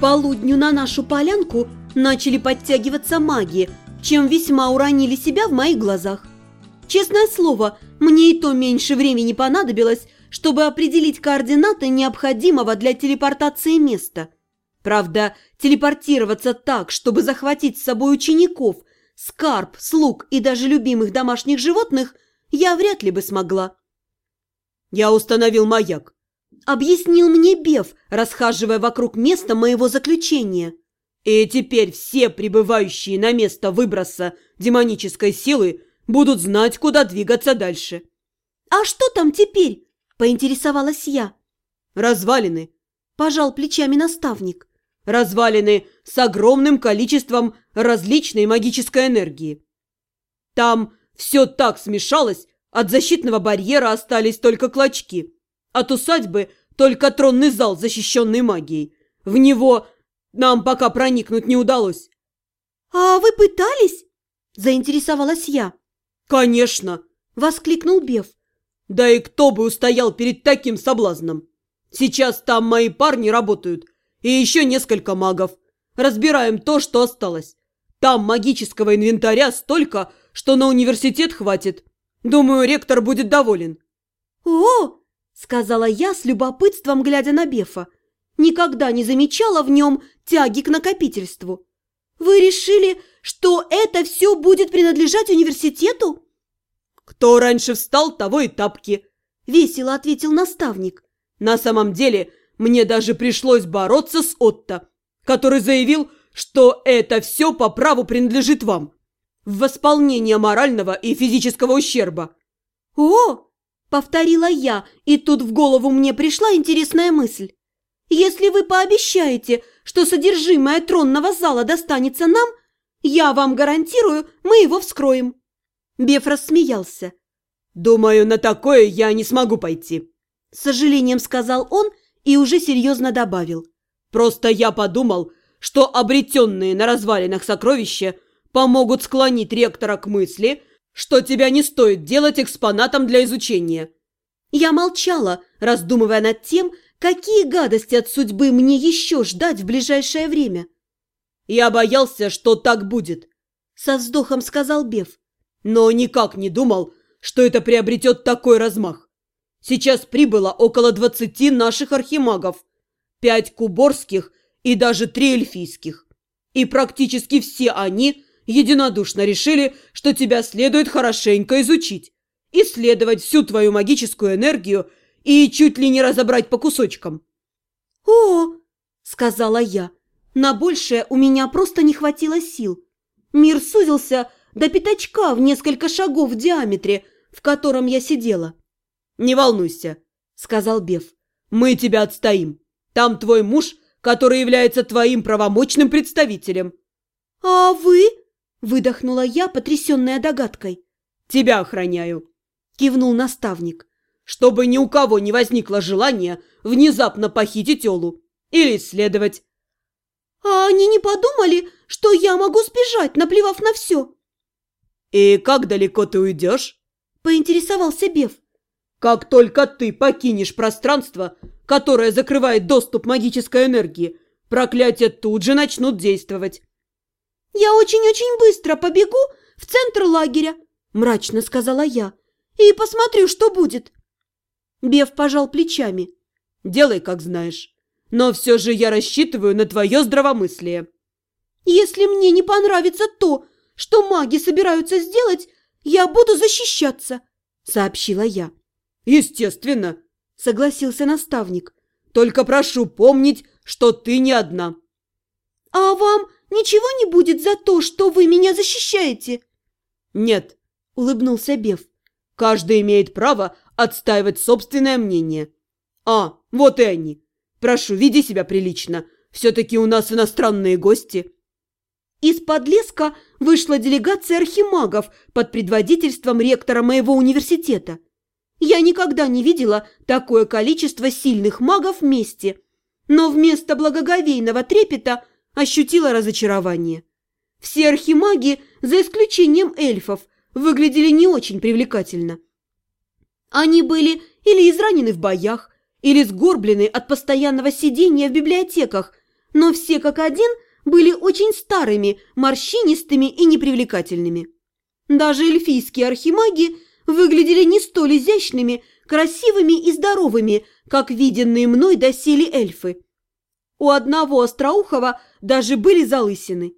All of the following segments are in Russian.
полудню на нашу полянку начали подтягиваться маги, чем весьма уронили себя в моих глазах. Честное слово, мне и то меньше времени понадобилось, чтобы определить координаты необходимого для телепортации места. Правда, телепортироваться так, чтобы захватить с собой учеников, скарб, слуг и даже любимых домашних животных, я вряд ли бы смогла. «Я установил маяк», — объяснил мне Беф, расхаживая вокруг места моего заключения. «И теперь все прибывающие на место выброса демонической силы будут знать, куда двигаться дальше». «А что там теперь?» – поинтересовалась я. «Развалины», – пожал плечами наставник. «Развалины с огромным количеством различной магической энергии. Там все так смешалось, от защитного барьера остались только клочки. От усадьбы только тронный зал, защищенный магией. В него нам пока проникнуть не удалось». «А вы пытались?» – заинтересовалась я. «Конечно!» – воскликнул Беф. «Да и кто бы устоял перед таким соблазном? Сейчас там мои парни работают, и еще несколько магов. Разбираем то, что осталось. Там магического инвентаря столько, что на университет хватит. Думаю, ректор будет доволен». «О!» – сказала я с любопытством, глядя на Бефа. Никогда не замечала в нем тяги к накопительству. «Вы решили, что это все будет принадлежать университету?» «Кто раньше встал, того и тапки», – весело ответил наставник. «На самом деле, мне даже пришлось бороться с Отто, который заявил, что это все по праву принадлежит вам, в восполнение морального и физического ущерба». «О!» – повторила я, и тут в голову мне пришла интересная мысль. «Если вы пообещаете, что содержимое тронного зала достанется нам, я вам гарантирую, мы его вскроем». Беф рассмеялся. «Думаю, на такое я не смогу пойти», – с сожалением сказал он и уже серьезно добавил. «Просто я подумал, что обретенные на развалинах сокровища помогут склонить ректора к мысли, что тебя не стоит делать экспонатом для изучения». Я молчала, раздумывая над тем, какие гадости от судьбы мне еще ждать в ближайшее время. «Я боялся, что так будет», — со вздохом сказал Беф. «Но никак не думал, что это приобретет такой размах. Сейчас прибыло около двадцати наших архимагов, пять куборских и даже три эльфийских. И практически все они единодушно решили, что тебя следует хорошенько изучить, исследовать всю твою магическую энергию и чуть ли не разобрать по кусочкам». «О!» — сказала я. На большее у меня просто не хватило сил. Мир сузился до пятачка в несколько шагов в диаметре, в котором я сидела. «Не волнуйся», — сказал Беф. «Мы тебя отстоим. Там твой муж, который является твоим правомочным представителем». «А вы?» — выдохнула я, потрясенная догадкой. «Тебя охраняю», — кивнул наставник, «чтобы ни у кого не возникло желания внезапно похитить Олу или исследовать. «А они не подумали, что я могу сбежать, наплевав на все?» «И как далеко ты уйдешь?» – поинтересовался Беф. «Как только ты покинешь пространство, которое закрывает доступ магической энергии, проклятия тут же начнут действовать». «Я очень-очень быстро побегу в центр лагеря», – мрачно сказала я, – «и посмотрю, что будет». Беф пожал плечами. «Делай, как знаешь. Но все же я рассчитываю на твое здравомыслие. Если мне не понравится то, что маги собираются сделать, я буду защищаться, сообщила я. Естественно, согласился наставник. Только прошу помнить, что ты не одна. А вам ничего не будет за то, что вы меня защищаете? Нет, улыбнулся Беф. Каждый имеет право отстаивать собственное мнение. А, вот и они. Прошу, веди себя прилично. Все-таки у нас иностранные гости». Из-под леска вышла делегация архимагов под предводительством ректора моего университета. Я никогда не видела такое количество сильных магов вместе, но вместо благоговейного трепета ощутила разочарование. Все архимаги, за исключением эльфов, выглядели не очень привлекательно. Они были или изранены в боях, или сгорблены от постоянного сидения в библиотеках, но все как один были очень старыми, морщинистыми и непривлекательными. Даже эльфийские архимаги выглядели не столь изящными, красивыми и здоровыми, как виденные мной доселе эльфы. У одного остроухого даже были залысины.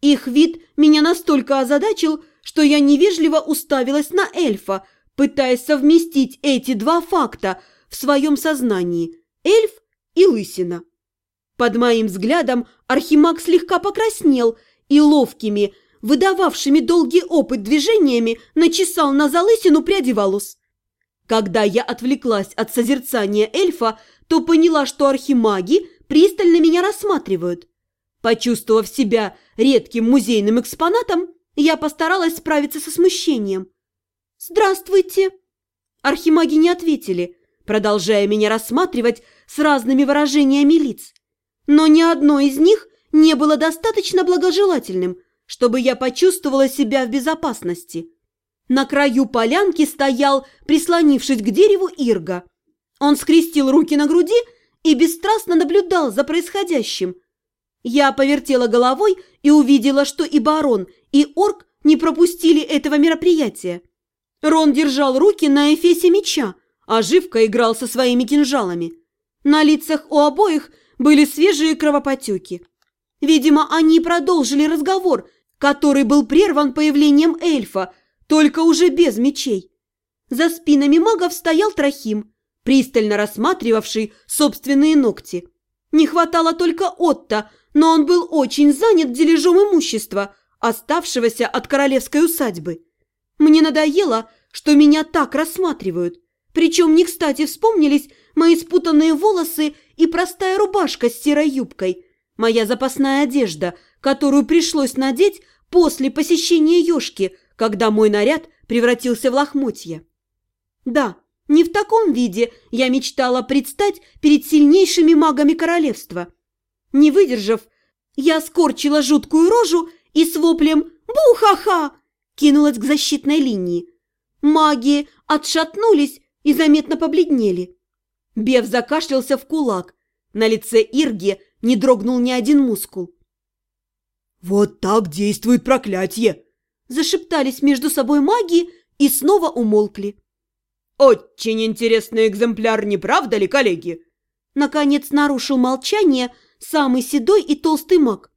Их вид меня настолько озадачил, что я невежливо уставилась на эльфа, пытаясь совместить эти два факта в своем сознании – эльф и лысина. Под моим взглядом Архимаг слегка покраснел и ловкими, выдававшими долгий опыт движениями, начесал на залысину пряди волос. Когда я отвлеклась от созерцания эльфа, то поняла, что архимаги пристально меня рассматривают. Почувствовав себя редким музейным экспонатом, я постаралась справиться со смущением. «Здравствуйте!» Архимаги не ответили, продолжая меня рассматривать с разными выражениями лиц. Но ни одно из них не было достаточно благожелательным, чтобы я почувствовала себя в безопасности. На краю полянки стоял, прислонившись к дереву, Ирга. Он скрестил руки на груди и бесстрастно наблюдал за происходящим. Я повертела головой и увидела, что и барон, и орк не пропустили этого мероприятия. Рон держал руки на эфесе меча, а Живка играл со своими кинжалами. На лицах у обоих были свежие кровопотеки. Видимо, они продолжили разговор, который был прерван появлением эльфа, только уже без мечей. За спинами магов стоял Трохим, пристально рассматривавший собственные ногти. Не хватало только Отто, но он был очень занят дележом имущества, оставшегося от королевской усадьбы. Мне надоело, что меня так рассматривают. Причем не кстати вспомнились мои спутанные волосы и простая рубашка с серой юбкой, моя запасная одежда, которую пришлось надеть после посещения ёшки, когда мой наряд превратился в лохмотья. Да, не в таком виде я мечтала предстать перед сильнейшими магами королевства. Не выдержав, я скорчила жуткую рожу и с воплем «Бу-ха-ха!» кинулась к защитной линии. Маги отшатнулись и заметно побледнели. Бев закашлялся в кулак. На лице Ирги не дрогнул ни один мускул. «Вот так действует проклятие!» Зашептались между собой маги и снова умолкли. «Очень интересный экземпляр, не правда ли, коллеги?» Наконец нарушил молчание самый седой и толстый маг.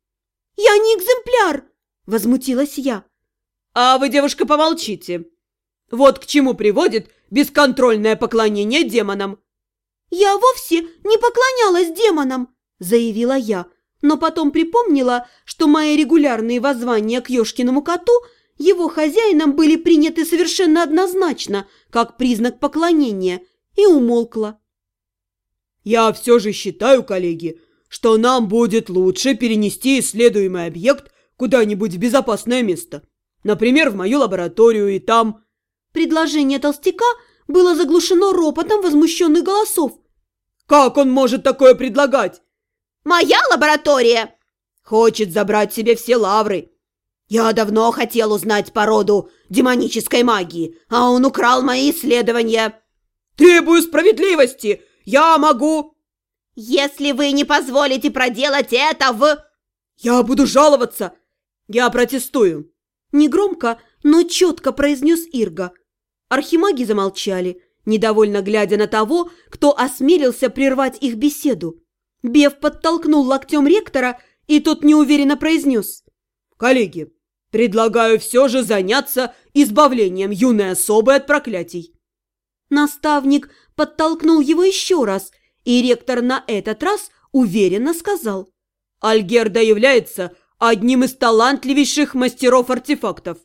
«Я не экземпляр!» – возмутилась я. «А вы, девушка, помолчите. Вот к чему приводит бесконтрольное поклонение демонам». «Я вовсе не поклонялась демонам!» – заявила я, но потом припомнила, что мои регулярные воззвания к Ёшкиному коту его хозяинам были приняты совершенно однозначно, как признак поклонения, и умолкла. «Я все же считаю, коллеги, что нам будет лучше перенести исследуемый объект куда-нибудь в безопасное место. Например, в мою лабораторию и там...» Предложение толстяка было заглушено ропотом возмущенных голосов. «Как он может такое предлагать?» «Моя лаборатория!» «Хочет забрать себе все лавры!» «Я давно хотел узнать породу демонической магии, а он украл мои исследования!» «Требую справедливости! Я могу...» «Если вы не позволите проделать это в...» «Я буду жаловаться! Я протестую!» Негромко, но четко произнес Ирга. Архимаги замолчали, недовольно глядя на того, кто осмелился прервать их беседу. Бев подтолкнул локтем ректора, и тот неуверенно произнес. «Коллеги, предлагаю все же заняться избавлением юной особы от проклятий». Наставник подтолкнул его еще раз, и ректор на этот раз уверенно сказал. «Альгерда является одним из талантливейших мастеров артефактов,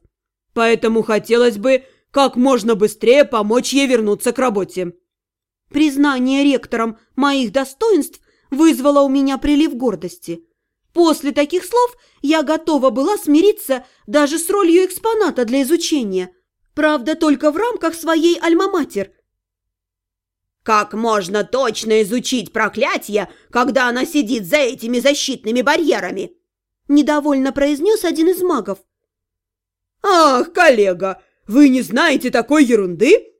поэтому хотелось бы как можно быстрее помочь ей вернуться к работе». Признание ректором моих достоинств вызвало у меня прилив гордости. После таких слов я готова была смириться даже с ролью экспоната для изучения. Правда, только в рамках своей альма-матер. «Как можно точно изучить проклятие, когда она сидит за этими защитными барьерами?» Недовольно произнес один из магов. «Ах, коллега, вы не знаете такой ерунды?»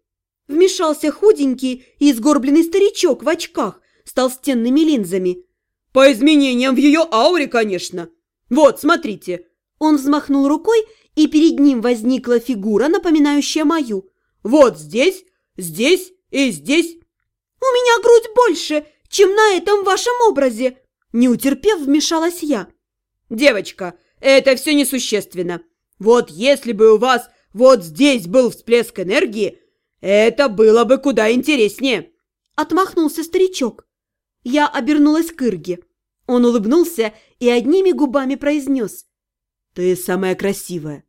Вмешался худенький и сгорбленный старичок в очках с толстенными линзами. По изменениям в ее ауре, конечно. Вот, смотрите. Он взмахнул рукой, и перед ним возникла фигура, напоминающая мою. Вот здесь, здесь и здесь. У меня грудь больше, чем на этом вашем образе. Не утерпев, вмешалась я. Девочка, это все несущественно. Вот если бы у вас вот здесь был всплеск энергии, это было бы куда интереснее. Отмахнулся старичок. Я обернулась к Ирге. Он улыбнулся и одними губами произнес. «Ты самая красивая».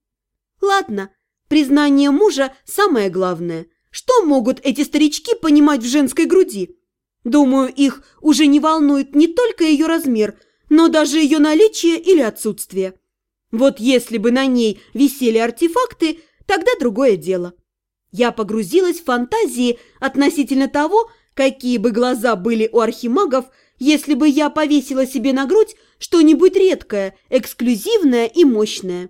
«Ладно, признание мужа самое главное. Что могут эти старички понимать в женской груди? Думаю, их уже не волнует не только ее размер, но даже ее наличие или отсутствие. Вот если бы на ней висели артефакты, тогда другое дело». Я погрузилась в фантазии относительно того, Какие бы глаза были у архимагов, если бы я повесила себе на грудь что-нибудь редкое, эксклюзивное и мощное.